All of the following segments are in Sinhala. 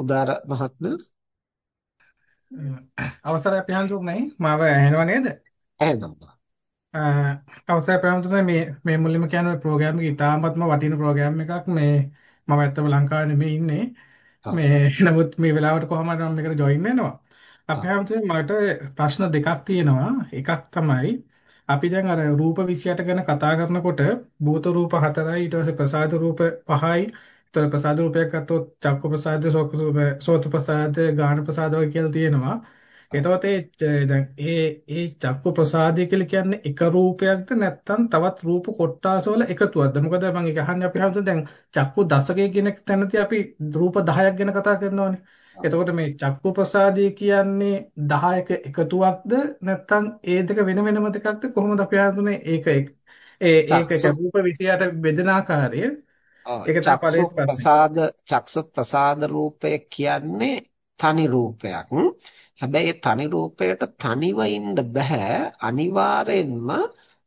උදාර මහත්මයා අවසරයි හඳුන්නේ මාව ඇහෙනව නේද? එහෙනම් අවසරයි ප්‍රාමතුනේ මේ මේ මුලින්ම කියන ප්‍රෝග්‍රෑම් එක ඉතාමත්ම වටින ප්‍රෝග්‍රෑම් එකක්. මේ මම ඇත්තම ලංකාවේ නෙමෙයි ඉන්නේ. මේ නමුත් මේ වෙලාවට කොහොමද මම මේකට ජොයින් වෙනවා? අපි හැමතිස්සෙම මට ප්‍රශ්න දෙකක් තියෙනවා. එකක් තමයි අපි දැන් අර රූප 28 ගැන කතා කරනකොට භූත රූප 4යි ඊට පස්සේ ප්‍රසාද රූප 5යි ඊට ප්‍රසාද රූපයක් ගත්තොත් චක්ක ප්‍රසාද සෝත ප්‍රසාද ගාන ප්‍රසාද වගේ කියලා තියෙනවා. එතකොට ඒ දැන් ඒ ඒ චක්කු ප්‍රසාදය කියලා කියන්නේ එක රූපයක්ද නැත්නම් තවත් රූප කොටාස වල එකතුවක්ද? මොකද මම ඒක අහන්නේ අපි හමුදුන දැන් චක්කු දශකය කියන තැනදී අපි රූප 10ක් ගැන කතා කරනවානේ. එතකොට මේ චක්කු ප්‍රසාදය කියන්නේ 10ක එකතුවක්ද නැත්නම් ඒ දෙක වෙන වෙනම දෙකක්ද? කොහොමද අපි හඳුනේ ඒක ඒ ඒක රූප 28 බෙදෙන ආකාරය ඒක චක්සු ප්‍රසාද චක්සු ප්‍රසාද රූපය කියන්නේ තනි රූපයක්. හැබැයි තනි රූපයට තනිව ඉන්න බෑ අනිවාර්යෙන්ම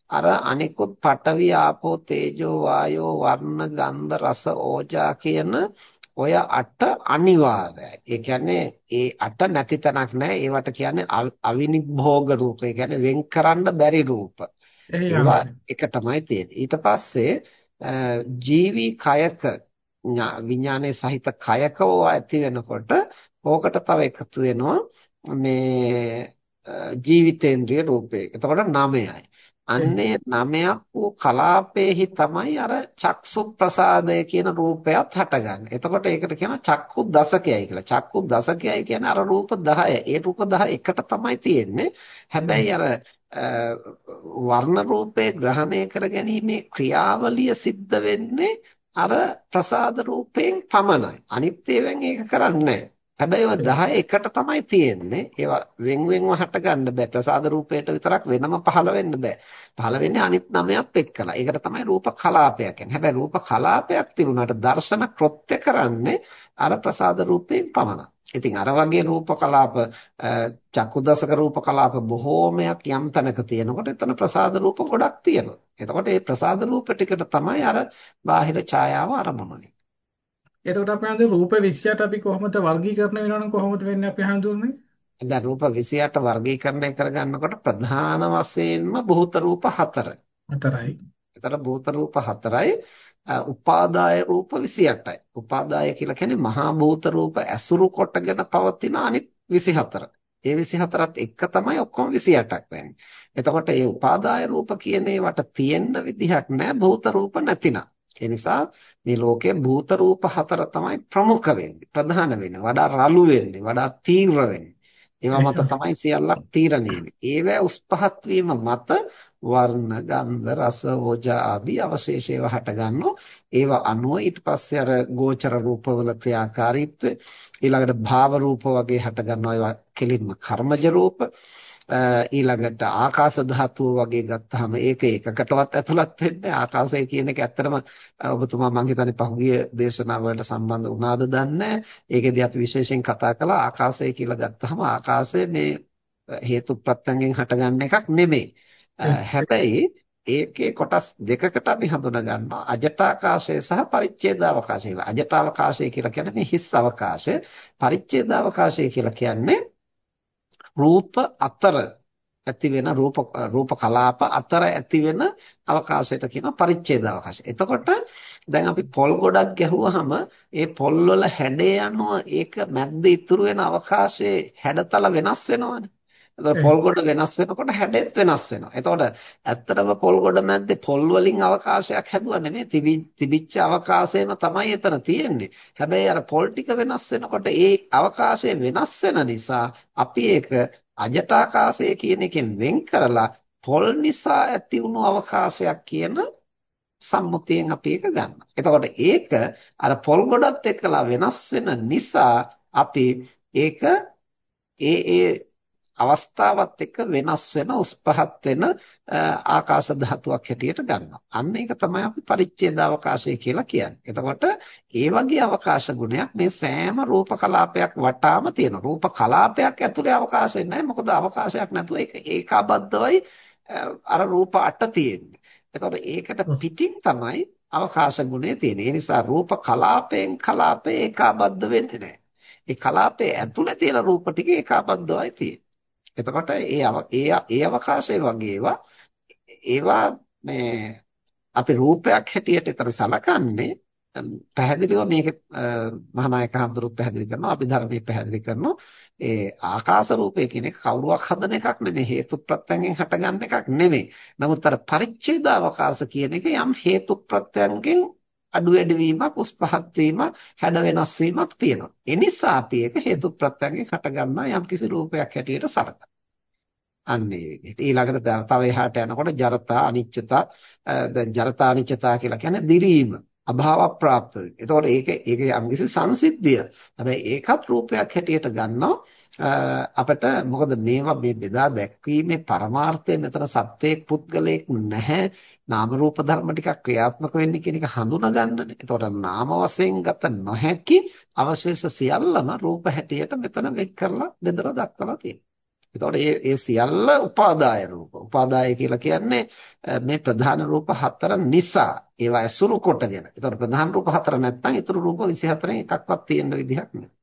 අර අනිකුත් පඨවි ආපෝ තේජෝ වායෝ වර්ණ ගන්ධ රස ඕජා කියන ඔය අට අනිවාර්යයි. ඒ කියන්නේ ඒ අට නැති තැනක් නැහැ. ඒවට කියන්නේ අවිනිභෝග රූප. ඒ කියන්නේ වෙන් කරන්න බැරි රූප. ඒවා එක තමයි තියෙන්නේ. ඊට පස්සේ ජීවි කයක විඥානයේ සහිත කයක ඕවා ඇති වෙනකොට ඕකට තව එකතු වෙනවා මේ ජීවිතේන්ද්‍රිය රූපේ. එතකොට 9යි. අන්නේ 9ක් වූ කලාපේහි තමයි අර චක්සු ප්‍රසාදය කියන රූපයත් හටගන්නේ. එතකොට ඒකට කියනවා චක්කු දසකයයි කියලා. චක්කු දසකයයි කියන්නේ අර රූප 10. ඒ රූප 10 එකට තමයි තියෙන්නේ. හැබැයි අර වර්ණ රූපේ ග්‍රහණය කර ගැනීමේ ක්‍රියාවලිය සිද්ධ වෙන්නේ අර ප්‍රසාද රූපයෙන් පමණයි. අනිත් ඒවාෙන් ඒක කරන්නේ නැහැ. හැබැයි ඔය 10 එකට තමයි තියෙන්නේ. ඒවා වෙන් වෙන්ව හට ගන්න බෑ. ප්‍රසාද රූපයට විතරක් වෙනම පහළ වෙන්න බෑ. පහළ වෙන්නේ අනිත් නමයත් එක්කලා. ඒකට තමයි රූප කලාපයක් කියන්නේ. හැබැයි රූප කලාපයක් තිබුණාට දර්ශන කෘත්‍ය කරන්නේ අර ප්‍රසාද රූපයෙන් පමණයි. ඉතින් අර වගේ රූප කලාප චක්කුදසක රූප කලාප බොහෝමයක් යම් තැනක තියෙනකොට එතන ප්‍රසාද රූප ගොඩක් තියෙනවා. එතකොට මේ ප්‍රසාද රූප ටිකට තමයි අර බාහිර ඡායාව අරමුණු එතකොට අපි හඳු රූප 28 අපි කොහොමද වර්ගීකරණය වෙනවනම් කොහොමද වෙන්නේ අපි හඳුන්නේ? දැන් රූප 28 වර්ගීකරණය කරගන්නකොට ප්‍රධාන වශයෙන්ම භූත රූප 4. 4යි. ඒතර භූත රූප 4යි උපාදාය රූප 28යි. උපාදාය කියලා කියන්නේ මහා භූත රූප ඇසුරු කොටගෙන පවතින අනිත් 24. ඒ 24ත් එක්ක තමයි ඔක්කොම 28ක් වෙන්නේ. එතකොට මේ උපාදාය රූප කියන ඒවට තියෙන්න විදිහක් නැහැ භූත රූප නැතිනම්. ඒ නිසා මේ ලෝකයේ භූත රූප හතර තමයි ප්‍රමුඛ වෙන්නේ ප්‍රධාන වෙන්නේ. වඩා රළු වෙන්නේ වඩා තීව්‍ර වෙන්නේ. ඒවා මත තමයි සියල්ලක් තීරණය වෙන්නේ. ඒවැ උස් පහත් වීම මත වර්ණ ගන්ධ රස ඕජා ආදී අවශේෂ ඒවා හට ගන්නවා. ඒවා අනුව ඊට පස්සේ අර ගෝචර රූපවල ක්‍රියාකාරීත්වය ඊළඟට භාව රූප වගේ හට ගන්නවා. ඒවා කෙලින්ම කර්මජ රූප ඊළඟට ආකාශ ධාතුව වගේ ගත්තාම ඒක එකකටවත් ඇතුළත් වෙන්නේ ආකාශය කියන එක ඇත්තටම ඔබතුමා මම හිතන්නේ පහුගිය දේශනාවලට සම්බන්ධ වුණාද දන්නේ ඒකෙදී අපි විශේෂයෙන් කතා කළා ආකාශය කියලා ගත්තාම ආකාශය මේ හේතු ප්‍රත්‍යයෙන් හටගන්න එකක් නෙමෙයි. හැබැයි ඒකේ කොටස් දෙකකට අපි හඳුනා ගන්නවා. අජටාකාශය සහ පරිච්ඡේදාවකාශය කියලා. අජටාවකාශය කියලා කියන්නේ මේ හිස් අවකාශය. පරිච්ඡේදාවකාශය කියලා කියන්නේ රූප අතර ඇති වෙන රූප රූප කලාප අතර ඇති වෙන අවකාශයට කියනවා පරිච්ඡේද අවකාශය. එතකොට දැන් අපි පොල් ගොඩක් ගැහුවාම ඒ පොල් වල හැඩය අනුව ඒක මැද්ද ඉතුරු වෙන අවකාශයේ හැඩතල වෙනස් වෙනවනේ. එතකොට පොල් ගොඩ වෙනස් වෙනකොට හැඩෙත් වෙනස් වෙනවා. එතකොට ඇත්තටම පොල් ගොඩ මැද්දේ පොල් වලින් අවකාශයක් හැදුවා නෙමෙයි තිබිච්ච අවකාශයම තමයි එතන තියෙන්නේ. හැබැයි අර පොල් ටික වෙනස් වෙනකොට ඒ අවකාශය වෙනස් වෙන නිසා අපි ඒක අජටාකාශය කියන එකෙන් වෙන් කරලා පොල් නිසා ඇති වුණු අවකාශයක් කියන සම්මුතියෙන් අපි ඒක ගන්නවා. එතකොට ඒක අර පොල් ගොඩත් එක්කලා වෙනස් වෙන නිසා අපි ඒක ඒ ඒ අවස්ථාවත් එක්ක වෙනස් වෙන උස් පහත් වෙන ආකාශ ධාතුවක් හැටියට ගන්නවා. අන්න ඒක තමයි අපි පරිච්ඡේද අවකාශය කියලා කියන්නේ. එතකොට ඒ වගේ අවකාශ ගුණයක් මේ සෑම රූප කලාපයක් වටාම තියෙනවා. රූප කලාපයක් ඇතුලේ අවකාශය නැහැ. මොකද අවකාශයක් නැතුව ඒක ඒකාබද්ධවයි අර රූප අට තියෙන්නේ. එතකොට ඒකට පිටින් තමයි අවකාශ ගුණය තියෙන්නේ. ඒ නිසා රූප කලාපයෙන් කලාපේ ඒකාබද්ධ වෙන්නේ නැහැ. ඒ කලාපයේ ඇතුලේ තියෙන රූප ටික ඒකාබද්ධවයි තියෙන්නේ. එතකොට ඒ ඒ ඒ අවකාශයේ වගේ ඒවා ඒවා මේ අපි රූපයක් හැටියට ඒතර සලකන්නේ පැහැදිලිව මේක මහානායක හඳුරුත් පැහැදිලි කරනවා අපි ධර්මයේ පැහැදිලි කරනවා. ඒ ආකාශ රූපය කියන එක කවුරුවක් හදන එකක් නෙමෙයි හේතු ප්‍රත්‍යයෙන් හටගන්න එකක් නෙමෙයි. නමුත් අර පරිච්ඡේද අවකාශ කියන එක යම් හේතු ප්‍රත්‍යයෙන් අඩු වැඩි වීමක් උස් පහත් වීමක් හැඩ වෙනස් වීමක් තියෙනවා ඒ නිසා අපි ඒක හේතු ප්‍රත්‍යයෙන් හටගන්නා යම් කිසි රූපයක් හැටියට සලකනවා අන්න ඒ විදිහට. ඊළඟට තව එහාට යනකොට ජරතා අනිච්චතා දැන් ජරතා අනිච්චතා කියලා කියන්නේ දිරීම. අභාව ප්‍රාප්ත වෙන. එතකොට ඒක ඒක යම්කිසි සංසිද්ධිය. හැබැයි ඒකත් රූපයක් හැටියට ගන්නවා අපිට මොකද මේවා මේ බෙදා දැක්වීමේ පරමාර්ථය මෙතන සත්‍යයක් පුද්ගලයක් නැහැ. නාම රූප ධර්ම ටිකක් ක්‍රියාත්මක වෙන්නේ කියන එක හඳුනා ගන්නනේ. එතකොට නාම වශයෙන් ගත නොහැකි අවශේෂ සියල්ලම රූප හැටියට මෙතන වෙක් කරලා බෙදලා දක්වලා තියෙනවා. එතකොට මේ මේ සියල්ල උපාදාය රූප. උපාදාය කියලා කියන්නේ මේ ප්‍රධාන රූප හතර නිසා ඒවා ඇසුරු කොටගෙන. එතකොට ප්‍රධාන රූප හතර නැත්නම් ඊතුරු රූප 24න් එකක්වත් තියෙන්න විදිහක් නැහැ.